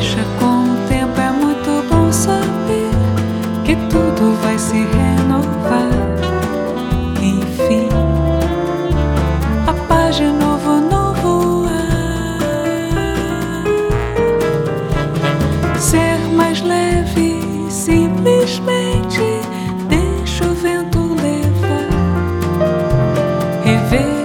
Deixa com o tempo, é muito bom saber que tudo vai se renovar. Enfim, a paz de novo, novo ar. Ser mais leve, simplesmente deixa o vento levar. Rever